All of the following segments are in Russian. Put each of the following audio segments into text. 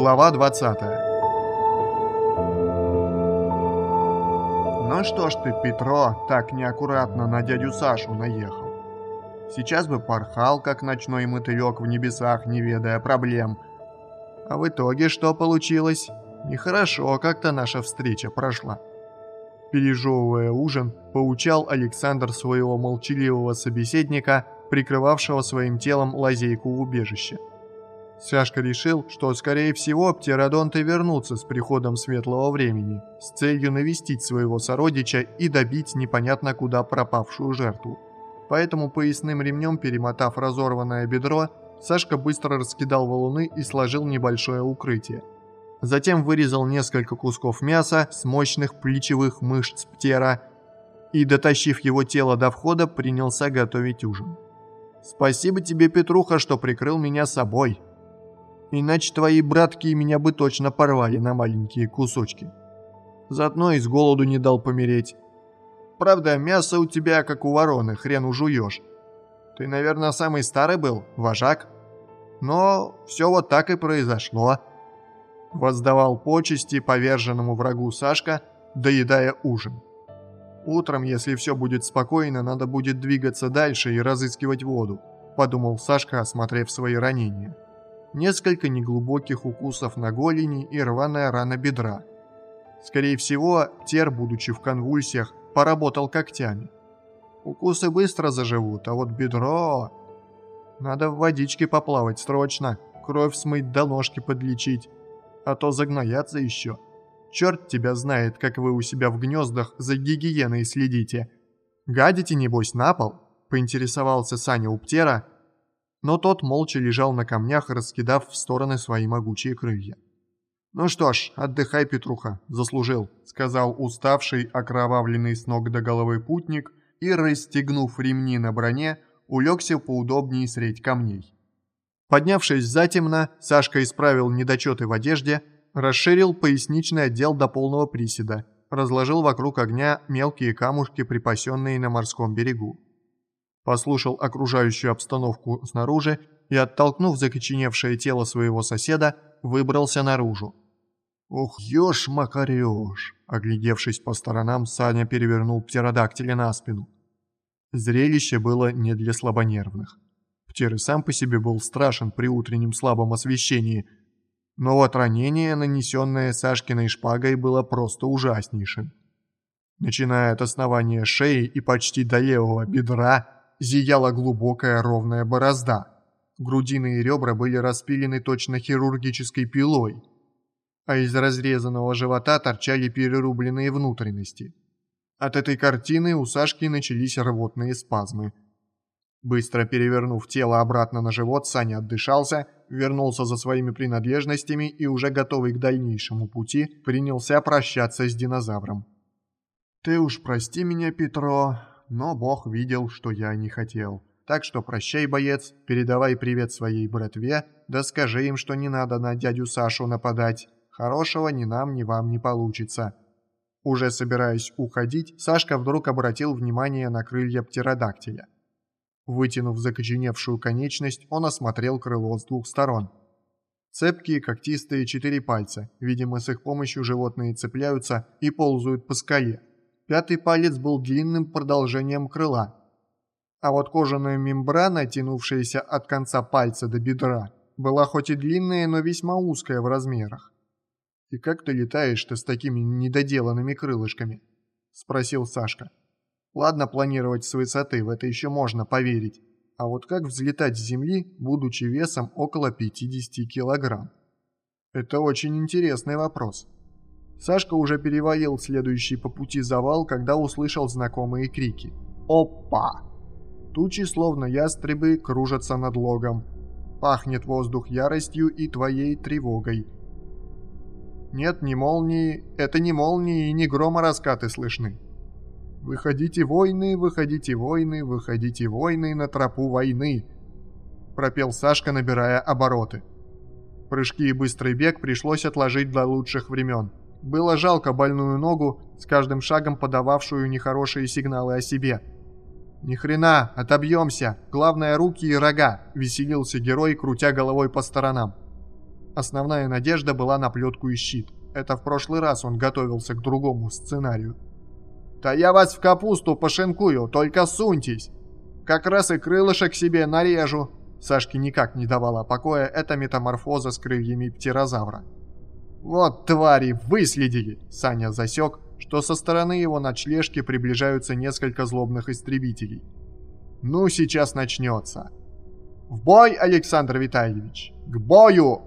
Глава 20 Ну что ж ты, Петро, так неаккуратно на дядю Сашу наехал. Сейчас бы порхал, как ночной мотылек в небесах, не ведая проблем. А в итоге что получилось? Нехорошо как-то наша встреча прошла. Пережевывая ужин, поучал Александр своего молчаливого собеседника, прикрывавшего своим телом лазейку в убежище. Сашка решил, что, скорее всего, птеродонты вернутся с приходом светлого времени, с целью навестить своего сородича и добить непонятно куда пропавшую жертву. Поэтому поясным ремнем перемотав разорванное бедро, Сашка быстро раскидал валуны и сложил небольшое укрытие. Затем вырезал несколько кусков мяса с мощных плечевых мышц птера и, дотащив его тело до входа, принялся готовить ужин. «Спасибо тебе, Петруха, что прикрыл меня собой», Иначе твои братки меня бы точно порвали на маленькие кусочки. Заодно и с голоду не дал помереть. Правда, мясо у тебя, как у вороны, хрен ужуешь. Ты, наверное, самый старый был, вожак. Но все вот так и произошло. Воздавал почести поверженному врагу Сашка, доедая ужин. Утром, если все будет спокойно, надо будет двигаться дальше и разыскивать воду, подумал Сашка, осмотрев свои ранения несколько неглубоких укусов на голени и рваная рана бедра. Скорее всего, Тер, будучи в конвульсиях, поработал когтями. Укусы быстро заживут, а вот бедро... Надо в водичке поплавать срочно, кровь смыть до ножки подлечить, а то загноятся еще. Черт тебя знает, как вы у себя в гнездах за гигиеной следите. Гадите, небось, на пол?» – поинтересовался Саня у Птера, но тот молча лежал на камнях, раскидав в стороны свои могучие крылья. «Ну что ж, отдыхай, Петруха, заслужил», — сказал уставший, окровавленный с ног до головы путник и, расстегнув ремни на броне, улегся поудобнее средь камней. Поднявшись затемно, Сашка исправил недочеты в одежде, расширил поясничный отдел до полного приседа, разложил вокруг огня мелкие камушки, припасенные на морском берегу послушал окружающую обстановку снаружи и, оттолкнув закоченевшее тело своего соседа, выбрался наружу. «Ух, ешь-макарешь!» Оглядевшись по сторонам, Саня перевернул птеродактиля на спину. Зрелище было не для слабонервных. Птер и сам по себе был страшен при утреннем слабом освещении, но вот ранение, нанесенное Сашкиной шпагой, было просто ужаснейшим. Начиная от основания шеи и почти до левого бедра, зияла глубокая ровная борозда. Грудины и ребра были распилены точно хирургической пилой, а из разрезанного живота торчали перерубленные внутренности. От этой картины у Сашки начались рвотные спазмы. Быстро перевернув тело обратно на живот, Саня отдышался, вернулся за своими принадлежностями и, уже готовый к дальнейшему пути, принялся прощаться с динозавром. «Ты уж прости меня, Петро, но Бог видел, что я не хотел. Так что прощай, боец, передавай привет своей братве, да скажи им, что не надо на дядю Сашу нападать. Хорошего ни нам, ни вам не получится». Уже собираясь уходить, Сашка вдруг обратил внимание на крылья птеродактиля. Вытянув закоченевшую конечность, он осмотрел крыло с двух сторон. Цепкие когтистые четыре пальца, видимо, с их помощью животные цепляются и ползают по скале, Пятый палец был длинным продолжением крыла. А вот кожаная мембрана, тянувшаяся от конца пальца до бедра, была хоть и длинная, но весьма узкая в размерах. «И как ты летаешь-то с такими недоделанными крылышками?» – спросил Сашка. «Ладно планировать с высоты, в это еще можно поверить. А вот как взлетать с земли, будучи весом около 50 килограмм? Это очень интересный вопрос». Сашка уже перевалил следующий по пути завал, когда услышал знакомые крики. «Опа!» Тучи, словно ястребы, кружатся над логом. Пахнет воздух яростью и твоей тревогой. Нет, не молнии, это не молнии и не грома раскаты слышны. «Выходите, войны, выходите, войны, выходите, войны на тропу войны!» Пропел Сашка, набирая обороты. Прыжки и быстрый бег пришлось отложить до лучших времен. Было жалко больную ногу, с каждым шагом подававшую нехорошие сигналы о себе. «Ни хрена, отобьемся! Главное, руки и рога!» – веселился герой, крутя головой по сторонам. Основная надежда была на плетку и щит. Это в прошлый раз он готовился к другому сценарию. «Да я вас в капусту пошинкую, только суньтесь! Как раз и крылышек себе нарежу!» Сашке никак не давала покоя эта метаморфоза с крыльями птерозавра. «Вот твари, выследили!» Саня засек, что со стороны его ночлежки приближаются несколько злобных истребителей. «Ну, сейчас начнется!» «В бой, Александр Витальевич! К бою!»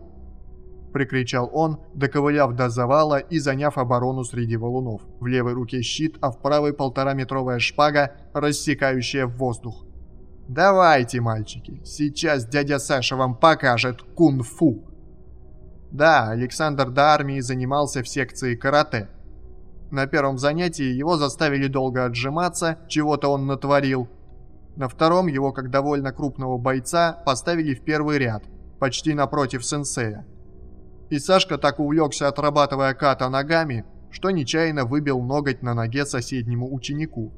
Прикричал он, доковыляв до завала и заняв оборону среди валунов. В левой руке щит, а в правой полтораметровая шпага, рассекающая воздух. «Давайте, мальчики, сейчас дядя Саша вам покажет кунг-фу!» Да, Александр до армии занимался в секции карате. На первом занятии его заставили долго отжиматься, чего-то он натворил. На втором его, как довольно крупного бойца, поставили в первый ряд, почти напротив сенсея. И Сашка так увлекся, отрабатывая ката ногами, что нечаянно выбил ноготь на ноге соседнему ученику.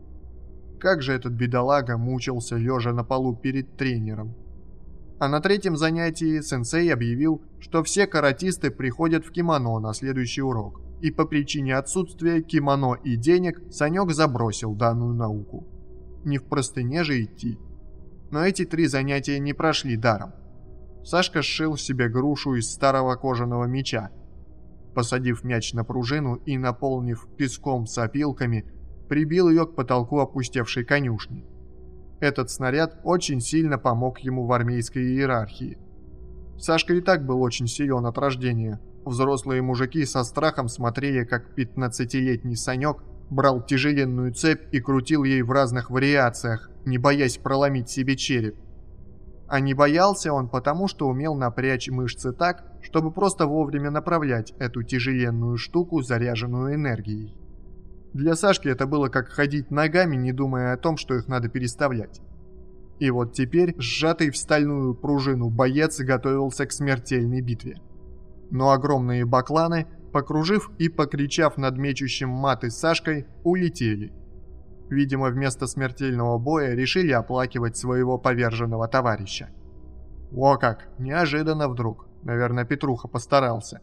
Как же этот бедолага мучился, лежа на полу перед тренером. А на третьем занятии сенсей объявил, что все каратисты приходят в кимоно на следующий урок. И по причине отсутствия кимоно и денег Санек забросил данную науку. Не в простыне же идти. Но эти три занятия не прошли даром. Сашка сшил себе грушу из старого кожаного меча. Посадив мяч на пружину и наполнив песком с опилками, прибил ее к потолку опустевшей конюшни. Этот снаряд очень сильно помог ему в армейской иерархии. Сашка и так был очень силен от рождения. Взрослые мужики со страхом смотрели, как 15-летний Санек брал тяжеленную цепь и крутил ей в разных вариациях, не боясь проломить себе череп. А не боялся он потому, что умел напрячь мышцы так, чтобы просто вовремя направлять эту тяжеленную штуку, заряженную энергией. Для Сашки это было как ходить ногами, не думая о том, что их надо переставлять. И вот теперь, сжатый в стальную пружину боец готовился к смертельной битве. Но огромные бакланы, покружив и покричав над мечущим маты Сашкой, улетели – Видимо, вместо смертельного боя решили оплакивать своего поверженного товарища. О как, неожиданно вдруг. Наверное, Петруха постарался.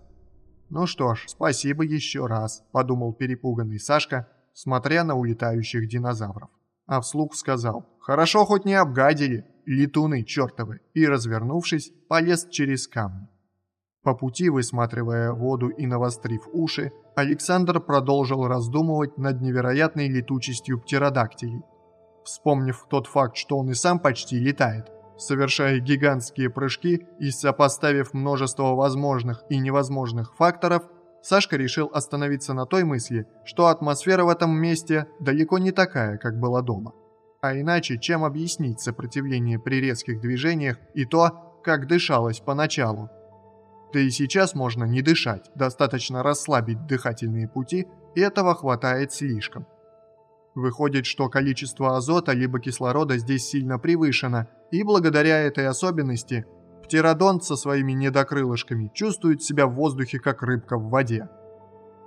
Ну что ж, спасибо еще раз, подумал перепуганный Сашка, смотря на улетающих динозавров. А вслух сказал, хорошо хоть не обгадили, летуны чертовы, и, развернувшись, полез через камни. По пути, высматривая воду и навострив уши, Александр продолжил раздумывать над невероятной летучестью птеродактилей. Вспомнив тот факт, что он и сам почти летает, совершая гигантские прыжки и сопоставив множество возможных и невозможных факторов, Сашка решил остановиться на той мысли, что атмосфера в этом месте далеко не такая, как была дома. А иначе чем объяснить сопротивление при резких движениях и то, как дышалось поначалу? Да и сейчас можно не дышать, достаточно расслабить дыхательные пути, и этого хватает слишком. Выходит, что количество азота либо кислорода здесь сильно превышено, и благодаря этой особенности птеродонт со своими недокрылышками чувствует себя в воздухе как рыбка в воде.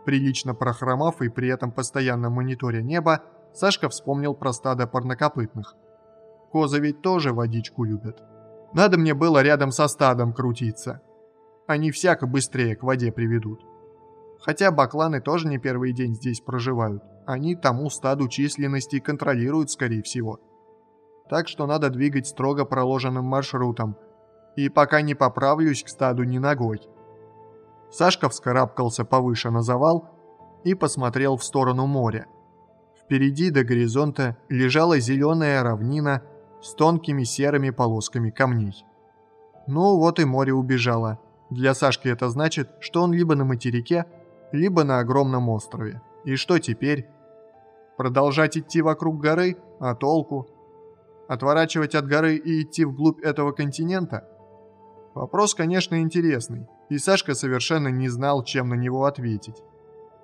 Прилично прохромав и при этом постоянно мониторя небо, Сашка вспомнил про стадо парнокопытных. Козы ведь тоже водичку любят. Надо мне было рядом со стадом крутиться. Они всяко быстрее к воде приведут. Хотя бакланы тоже не первый день здесь проживают. Они тому стаду численности контролируют, скорее всего. Так что надо двигать строго проложенным маршрутом. И пока не поправлюсь к стаду ни ногой. Сашка вскарабкался повыше на завал и посмотрел в сторону моря. Впереди до горизонта лежала зеленая равнина с тонкими серыми полосками камней. Ну вот и море убежало. Для Сашки это значит, что он либо на материке, либо на огромном острове. И что теперь? Продолжать идти вокруг горы? А толку? Отворачивать от горы и идти вглубь этого континента? Вопрос, конечно, интересный, и Сашка совершенно не знал, чем на него ответить.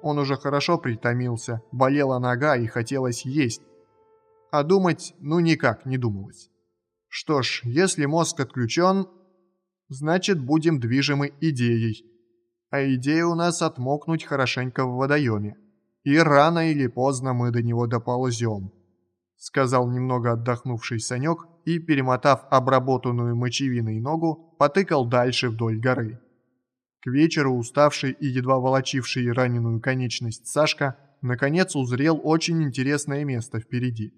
Он уже хорошо притомился, болела нога и хотелось есть. А думать, ну никак не думалось. Что ж, если мозг отключен, значит будем движимы идеей. А идея у нас отмокнуть хорошенько в водоеме. И рано или поздно мы до него доползем», — сказал немного отдохнувший Санек и, перемотав обработанную мочевиной ногу, потыкал дальше вдоль горы. К вечеру уставший и едва волочивший раненую конечность Сашка наконец узрел очень интересное место впереди.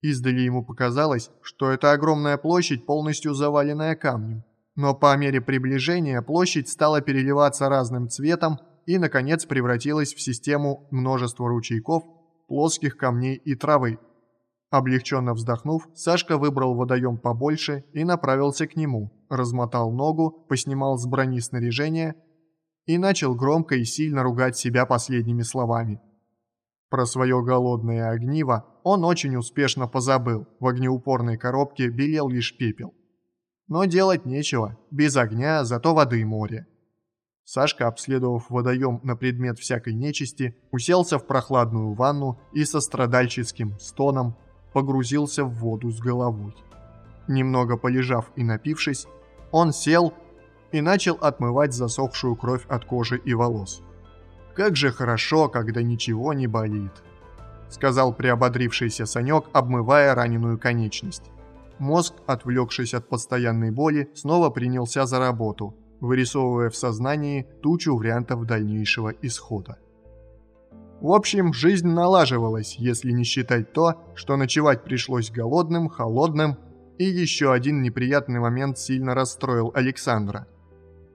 Издали ему показалось, что это огромная площадь, полностью заваленная камнем. Но по мере приближения площадь стала переливаться разным цветом и, наконец, превратилась в систему множества ручейков, плоских камней и травы. Облегченно вздохнув, Сашка выбрал водоем побольше и направился к нему, размотал ногу, поснимал с брони снаряжение и начал громко и сильно ругать себя последними словами. Про свое голодное огниво он очень успешно позабыл, в огнеупорной коробке белел лишь пепел. Но делать нечего, без огня, зато воды и море. Сашка, обследовав водоем на предмет всякой нечисти, уселся в прохладную ванну и со страдальческим стоном погрузился в воду с головой. Немного полежав и напившись, он сел и начал отмывать засохшую кровь от кожи и волос. «Как же хорошо, когда ничего не болит», — сказал приободрившийся Санек, обмывая раненую конечность. Мозг, отвлекшись от постоянной боли, снова принялся за работу, вырисовывая в сознании тучу вариантов дальнейшего исхода. В общем, жизнь налаживалась, если не считать то, что ночевать пришлось голодным, холодным, и еще один неприятный момент сильно расстроил Александра.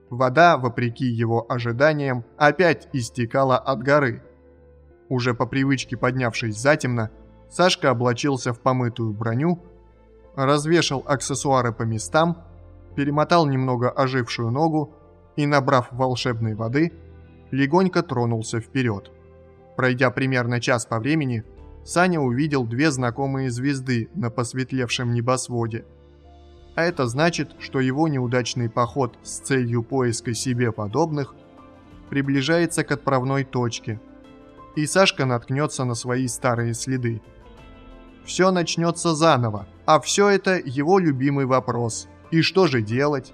Вода, вопреки его ожиданиям, опять истекала от горы. Уже по привычке поднявшись затемно, Сашка облачился в помытую броню, развешал аксессуары по местам, перемотал немного ожившую ногу и, набрав волшебной воды, легонько тронулся вперед. Пройдя примерно час по времени, Саня увидел две знакомые звезды на посветлевшем небосводе – а это значит, что его неудачный поход с целью поиска себе подобных приближается к отправной точке, и Сашка наткнется на свои старые следы. Все начнется заново, а все это его любимый вопрос. И что же делать?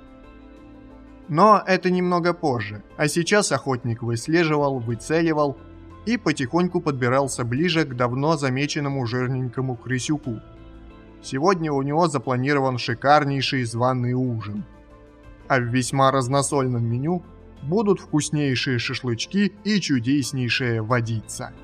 Но это немного позже, а сейчас охотник выслеживал, выцеливал и потихоньку подбирался ближе к давно замеченному жирненькому крысюку – Сегодня у него запланирован шикарнейший званый ужин. А в весьма разносольном меню будут вкуснейшие шашлычки и чудеснейшая водица –